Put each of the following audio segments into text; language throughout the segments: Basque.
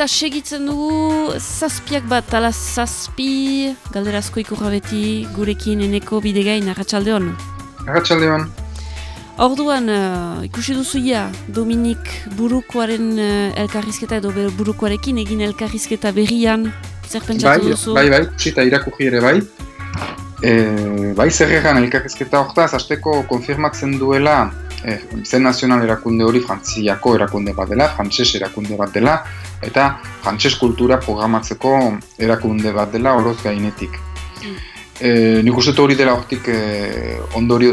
eta segitzen dugu zazpiak bat, ala zazpi, galderazko ikurra beti gurekin eneko bidegain, agatxaldeon. Agatxaldeon. Orduan, uh, ikusi duzu Dominik burukoaren uh, elkarrizketa edo burukoarekin egin elkarrizketa berrian, zer pentsatu bai, duzu? Bai, bai, ikusi eta irakurri ere bai. E, bai, zer egan elkarrizketa hortaz, azteko konfirmatzen duela e, zen nazional erakunde hori frantziako erakunde bat dela, frantses erakunde bat dela, eta frantses kultura programatzeko erakunde bat dela oroz gainetik. Mm. E, nik uste hori dela hortik e, ondorio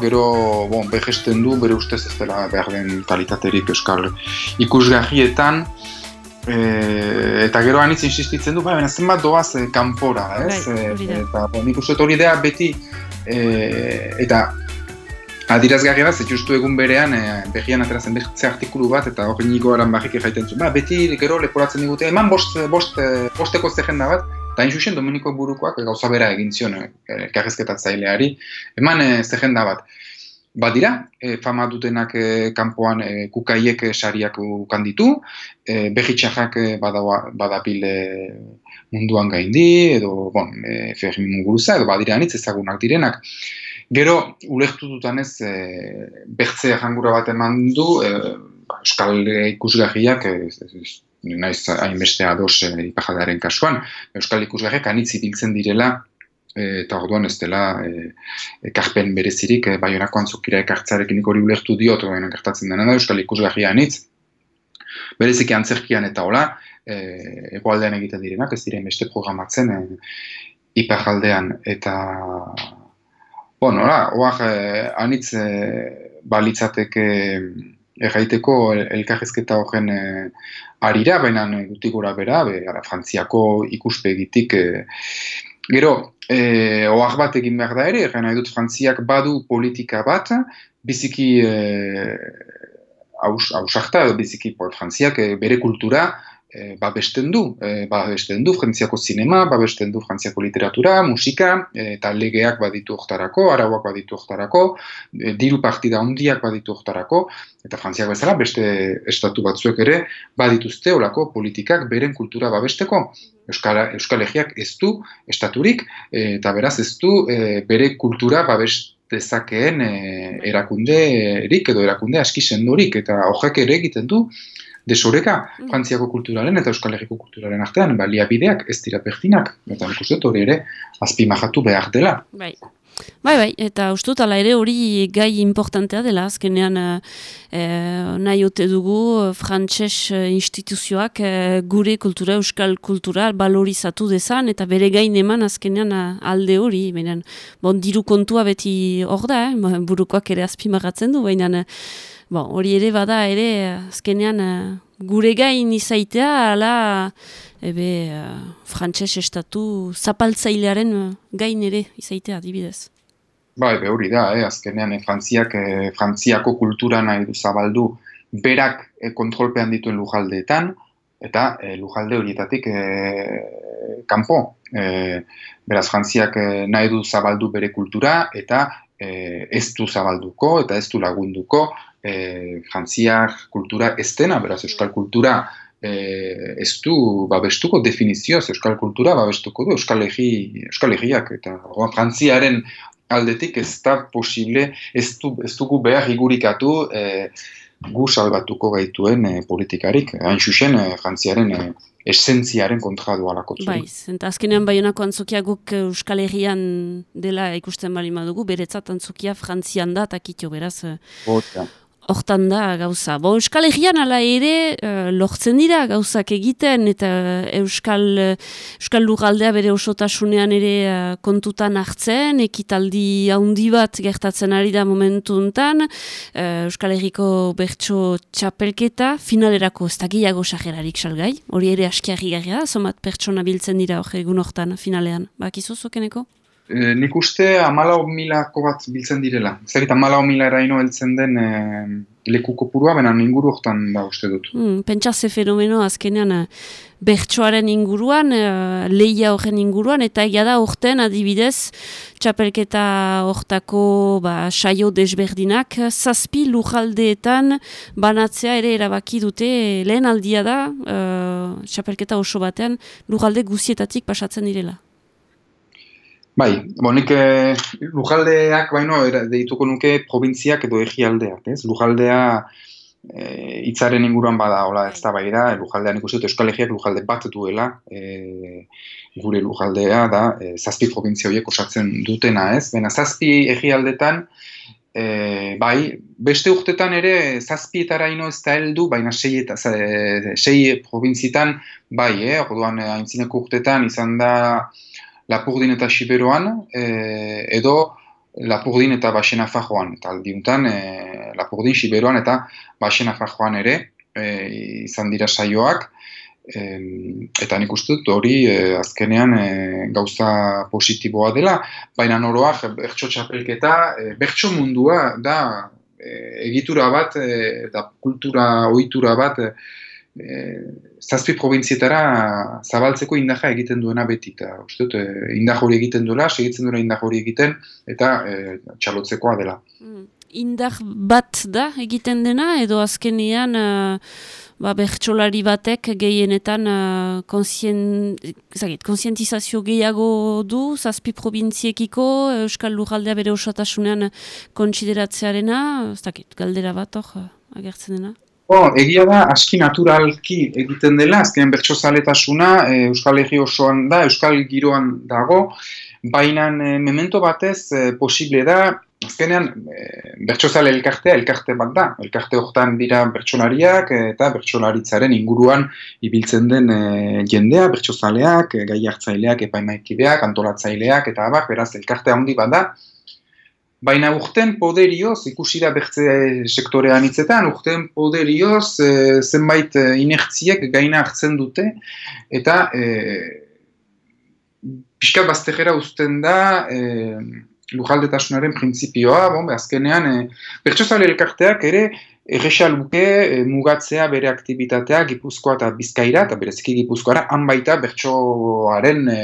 gero bon, behesten du, bere ustez ez dela behar den kalitaterik euskal ikusgarrietan, E, eta gero anitz insistitzen du, baina zenbat doaz e, kanpora, ez? Bai, e, eta bon, nik uste hori dela beti, e, eta Adirazgarria da, justu egun berean, e, behian aterazen behitze artikulu bat, eta hori niko aran barrik jaiten zuen. Ba, beti gero leporatzen digute, eman bost, bost, eh, bosteko zehenda bat, eta hain Dominiko Burukoak gauza bera egin zion e, zaileari, eman e, zehenda bat. Ba dira, e, fama dutenak e, kanpoan e, kukaiek e, sariak ukan ditu, e, behitxajak e, badapil e, munduan gaindi, edo, bon, e, fermin muguruza, edo badira anitz ezagunak direnak. Gero, ulektu dutan ez, e, bertze jangura bat eman du, e, Euskal ikusgarriak, e, naiz hainbeste ados e, ipajadaren kasuan, Euskal ikusgarriak anitz ibiltzen direla, e, eta orduan ez dela e, ekarpen berezirik, e, bai honako antzukira ekartzarekin hori ulektu diot, baina gertatzen dena da, Euskal ikusgarria anitz, bereziki antzerkian eta hola, e, egoaldean egiten direnak, ez diren beste programatzen, e, ipajaldean, eta Bueno, hola, oak, eh, anitz eh, balitzateke erraiteko elkarrezketa horren eh, arira, baina gutik gura bera, be, ara, frantziako ikuspegitik. Eh, gero, eh, oak bat egin behar da ere, erren dut frantziak badu politika bat, biziki eh, ausarta, biziki frantziak eh, bere kultura, e, babesten du, e, babesten du frantziako zinema, babesten du frantziako literatura, musika, e, eta legeak baditu oktarako, arauak baditu oktarako, e, diru partida handiak baditu oktarako, eta frantziak bezala beste estatu batzuek ere badituzte olako politikak beren kultura babesteko. Euskal, Euskal Egiak ez du estaturik, e, eta beraz ez du e, bere kultura babest dezakeen e, erakunderik edo erakunde aski sendorik, eta horrek ere egiten du, desoreka mm. frantziako kulturalen eta euskal herriko kulturalen artean baliabideak ez dira pertinak eta nik hori ere azpimahatu behar dela. Bai. Bai, bai, eta ustut ala ere hori gai importantea dela, azkenean e, nahi ote dugu frantses instituzioak e, gure kultura, euskal kultura balorizatu dezan, eta bere gain eman azkenean alde hori, benen, bon, diru kontua beti hor da, eh? burukoak ere azpimagatzen du, baina bon, hori ere bada ere azkenean uh, gure gain izaitea ala ebe uh, frantses estatu zapaltzailearen uh, gain ere izaitea dibidez. Ba, ebe hori da, eh? azkenean eh, frantziak, eh, frantziako kultura nahi du zabaldu berak eh, kontrolpean dituen lujaldeetan, eta eh, lujalde horietatik eh, kanpo. Eh, beraz, frantziak eh, nahi du zabaldu bere kultura, eta eh, ez du zabalduko, eta ez du lagunduko, e, frantziak kultura ez dena, beraz euskal kultura e, ez du babestuko definizioz euskal kultura babestuko du euskal, egi, euskal egiak eta orduan, frantziaren aldetik ez da posible ez, du, ez dugu behar igurikatu e, gu salbatuko gaituen e, politikarik, hain xuxen e, frantziaren e, esentziaren kontra dualako Bai, eta azkenean baionako antzokia guk Euskal Herrian dela ikusten bali madugu, beretzat antzokia frantzian da, takitio beraz. Bota hortan da gauza. Bo, Euskal Herrian ala ere uh, lortzen dira gauzak egiten eta Euskal, Euskal Lugaldea bere osotasunean ere uh, kontutan hartzen, ekitaldi handi bat gertatzen ari da momentu untan, uh, Euskal Herriko bertso txapelketa, finalerako ez da gehiago sajerarik salgai, hori ere askiarri gara da, somat pertsona biltzen dira hori egun hortan finalean. Bakizu zukeneko? E, nik uste amalau milako bat biltzen direla. Zagit amalau mila eraino heltzen den e, leku kopurua, bena inguru hortan da uste dut. Hmm, pentsa ze fenomeno azkenean eh, bertsoaren inguruan, leia horren inguruan, eta egia da horten adibidez, txapelketa hortako ba, saio desberdinak, zazpi lujaldeetan banatzea ere erabaki dute lehen aldia da, uh, txapelketa oso batean lugalde guzietatik pasatzen direla. Bai, bonik e, lujaldeak baino deituko nuke provintziak edo egialdeak, ez? Lujaldea e, itzaren inguruan bada, hola, ez da bai da, lujaldean ikusi dut Euskal Egiak lujalde bat duela, e, gure lujaldea da, e, zazpi provintzia horiek osatzen dutena, ez? Bena, zazpi egialdetan, e, bai, beste urtetan ere zazpietara ino ez da heldu, baina sei, eta, sei provintzitan, bai, eh? orduan haintzineko urtetan izan da Lapurdin eta Siberoan, e, edo Lapurdin eta Baxena Fajoan, eta aldiuntan e, Lapurdin, Siberoan eta Baxena Fajoan ere e, izan dira saioak, e, eta nik uste dut hori e, azkenean e, gauza positiboa dela, baina noroak bertso txapelketa, e, bertso mundua da egitura bat eta kultura ohitura bat e, zazpi provintzietara zabaltzeko indaja egiten duena beti, eta uste dut, e, hori egiten duela, segitzen duela indar hori egiten, eta e, txalotzekoa dela. Mm. Indar bat da egiten dena, edo azkenean uh, ba, bertxolari batek gehienetan uh, konsientizazio gehiago du, zazpi provintziekiko, Euskal Lujaldea bere osatasunean kontsideratzearena, ez dakit, galdera bat hor, agertzen dena? Oh, egia da, aski naturalki egiten dela, azken bertsozaletasuna e, Euskal Herri osoan da, Euskal Giroan dago, baina e, memento batez e, posible da, azkenean e, bertsozale elkartea, elkarte bat da, elkarte horretan dira bertsolariak eta bertsolaritzaren inguruan ibiltzen den e, jendea, bertsozaleak, e, gai hartzaileak, epaimaikideak, antolatzaileak eta abak, beraz, elkarte handi bat da, Baina urten poderioz, ikusi da bertze sektorean hitzetan, urten poderioz e, zenbait e, inertziek gaina hartzen dute, eta e, pixka baztegera uzten da e, lujaldetasunaren printzipioa, bon, azkenean, e, bertsozale elkarteak ere, Errexal luke e, mugatzea bere aktivitatea Gipuzkoa eta Bizkaira, eta bereziki Gipuzkoara, han baita bertsoaren e,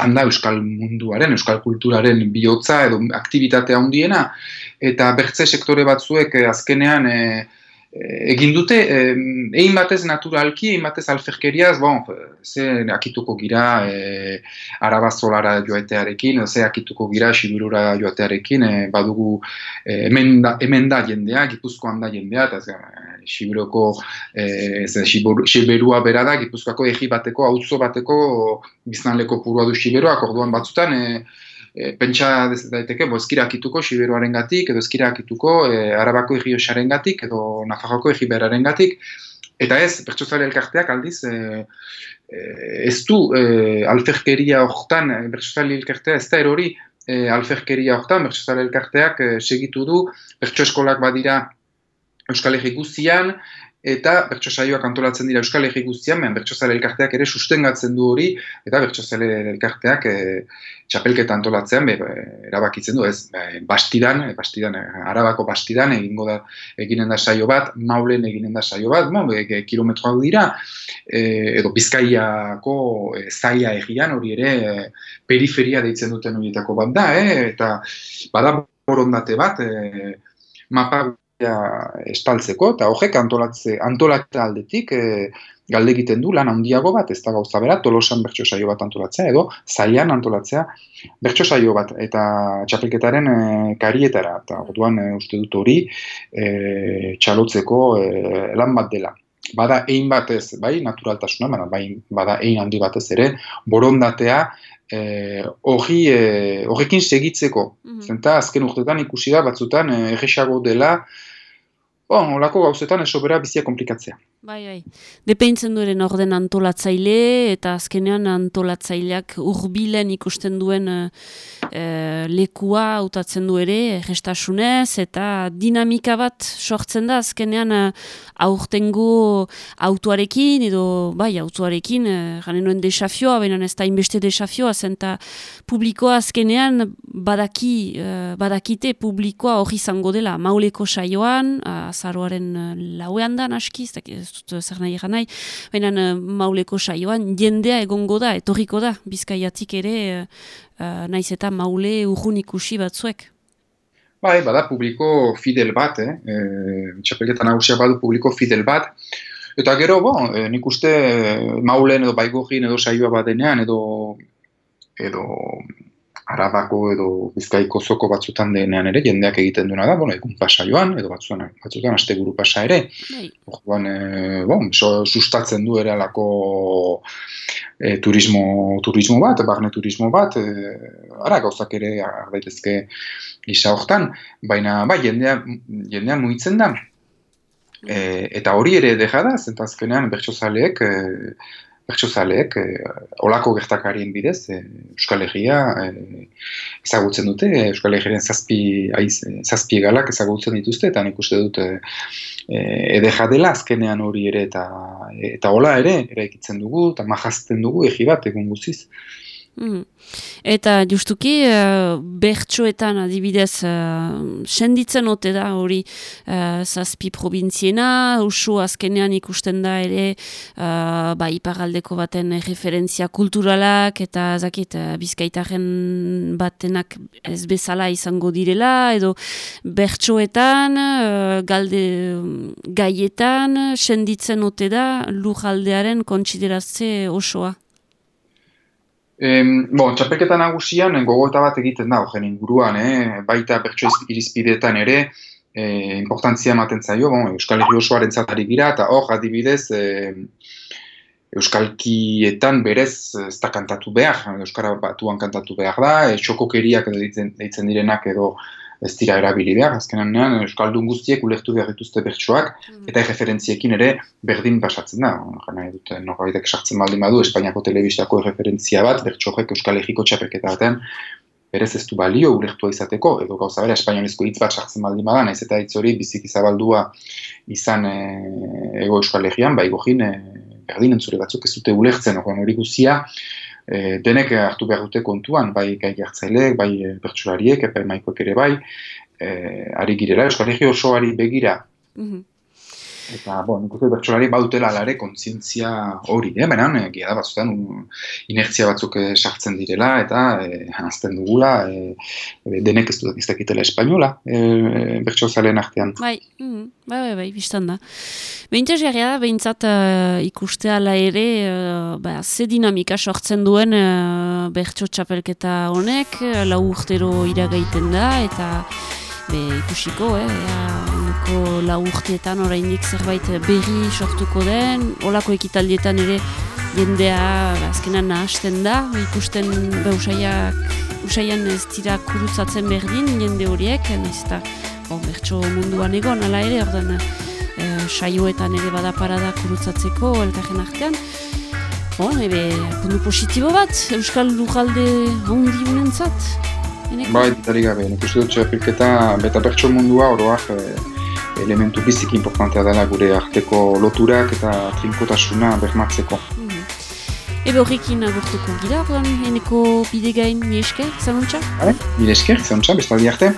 handa euskal munduaren, euskal kulturaren bihotza edo aktivitatea handiena eta bertze sektore batzuek eh, azkenean e, egin dute, egin batez naturalki, egin batez alferkeriaz, bon, ze akituko gira e, arabazolara joatearekin, ze akituko gira siburura joatearekin, badugu e, hemen, da, hemen da jendea, gipuzkoan da jendea, eta Siberoko, e, Siberua bera da, Gipuzkoako egi bateko, auzo bateko, biztanleko purua du Siberoak, orduan batzutan, e, e, pentsa daiteke, bo ezkira akituko Siberuaren gatik, edo ezkira akituko e, Arabako egi osaren gatik, edo Nafarroko egi beraren gatik, eta ez, pertsozare elkarteak aldiz, e, ez du e, alferkeria horretan, pertsozare elkartea ez da erori, e, alferkeria horretan, pertsozare elkarteak e, segitu du, pertso eskolak badira Euskal Herri guztian, eta bertsosaioak antolatzen dira Euskal Herri guztian, bertsozale elkarteak ere sustengatzen du hori, eta bertsozale elkarteak e, txapelketa antolatzean be, erabakitzen du, ez, bastidan, bastidan, arabako bastidan egingo da, eginen da saio bat, maulen eginen da saio bat, mo, e, kilometroak dira, e, edo bizkaiako e, zaila egian, hori ere e, periferia deitzen duten horietako bat da, e, eta bada borondate bat, e, mapa estaltzeko, eta horrek antolatze, antolatze aldetik e, galde egiten du lan handiago bat, ez da gauza bera, tolosan bertso saio bat antolatzea, edo zailan antolatzea bertso saio bat, eta txapelketaren e, karietara, eta orduan e, uste dut hori e, txalotzeko e, lan bat dela. Bada ein batez, bai, naturaltasuna, bada, bai, bada ein handi batez ere, borondatea, Eh, hori eh, horrekin segitzeko. Mm Zenta azken urtetan ikusi da batzutan eh, dela Bon, olako gauzetan esobera bizia komplikatzea. Bai, bai. Depeintzen dueren orden antolatzaile eta azkenean antolatzaileak urbilen ikusten duen e, lekua hautatzen du ere, gestasunez eta dinamika bat sortzen da azkenean e, aurtengo autuarekin edo bai, autuarekin e, gane nuen desafioa, baina ez da inbeste desafioa, zenta publikoa azkenean badaki, e, badakite publikoa hori izango dela. Mauleko saioan, azaroaren lauean da naski, ez dut zer nahi nahi, baina mauleko saioan jendea egongo da, etorriko da, bizkaiatik ere, uh, naiz eta maule urrun ikusi batzuek. Bai, bada publiko fidel bat, eh? E, txapelketan nagusia badu publiko fidel bat, Eta gero, bon, e, nik uste maulen edo baigogin edo saioa bat denean edo edo arabako edo bizkaiko zoko batzutan denean ere, jendeak egiten duena da, bueno, egun pasa joan, edo batzutan, batzutan aste guru pasa ere. Bai. Orduan, e, bon, so, sustatzen du ere alako e, turismo, turismo bat, barne turismo bat, e, ara, gauzak ere daitezke gisa hortan, baina, bai, jendea, jendea muitzen da. E, eta hori ere deja da, zentazkenean, bertxozaleek, e, bertsozaleek e, olako gertakarien bidez e, Euskal Herria e, ezagutzen dute, Euskal Herriaren zazpi, aiz, zazpi egalak ezagutzen dituzte, eta nik uste dut e, edeja dela azkenean hori ere, eta eta hola ere, eraikitzen dugu, eta majazten dugu egi bat egun guziz. Mm. Eta justuki uh, bertsoetan adibidez uh, senditzen ote da hori uh, zazpi provintziena, usu azkenean ikusten da ere uh, ba, iparaldeko baten referentzia kulturalak eta zakit uh, bizkaitaren batenak ez bezala izango direla edo bertsoetan uh, galde gaietan senditzen ote da lujaldearen kontsideratze osoa. Em, bon, txapelketa nagusian gogoeta bat egiten da, ogen inguruan, eh? baita bertso irizpideetan ere, eh, importantzia ematen zaio, bon, Euskal Herri osoaren zatari gira, eta hor, adibidez, eh, Euskalkietan berez ez da kantatu behar, Euskara batuan kantatu behar da, e, txokokeriak edo ditzen direnak edo ez dira erabili behar, azkenan nean, Euskaldun guztiek ulertu behar dituzte bertsoak, mm. eta referentziekin ere berdin basatzen da. Gana edut, norbaitek sartzen baldin badu, Espainiako telebistako referentzia bat, bertsoak Euskal Herriko txapelketa baten, berez ez du balio ulertua izateko, edo gauza bera, espainolizko hitz bat sartzen baldin bada, naiz eta hitz hori biziki zabaldua izan e, ego Euskal Herrian, bai gojin, e, berdin entzure batzuk ez dute ulertzen, hori guzia, e, denek hartu behar dute kontuan, bai gai gertzaileek, bai e, bertsulariek, epa emaikoek ere bai, e, ari girela, Euskal osoari begira. Mm Eta, bon, nik uste bertsolari bautela alare kontzientzia hori, eh? baina egia da batzutan inertzia batzuk eh, sartzen direla eta eh, anazten dugula eh, denek ez ez dakitela espainola eh, bertsolzalean artean. Bai, mm, bai, bai, bai, biztan da. Behintez jarria da, behintzat uh, ikuste ala ere, uh, ba, ze dinamika sortzen duen uh, bertso txapelketa honek, lau urtero iragaiten da, eta be, ikusiko, eh, ea, lau urteetan oraindik zerbait berri sortuko den, olako ekitaldietan ere jendea azkenan nahasten da, ikusten be, usaiak, usaian ez dira kurutzatzen berdin jende horiek, ez da, bon, bertso munduan egon, ala ere, ordan, e, saioetan ere bada parada kurutzatzeko, elkarren artean, Bon, ebe, puntu positibo bat, Euskal Lujalde hondi unentzat. Bai, ditari gabe, nik uste dut txapilketa beta pertso mundua oroak eh, elementu bizik importantea dela gure arteko loturak eta trinkotasuna bermatzeko. Mm -hmm. Ebe horrekin agurtuko gira, eneko bidegain mi esker, zanuntza? Bai, mi esker, zanuntza, bestaldi arte.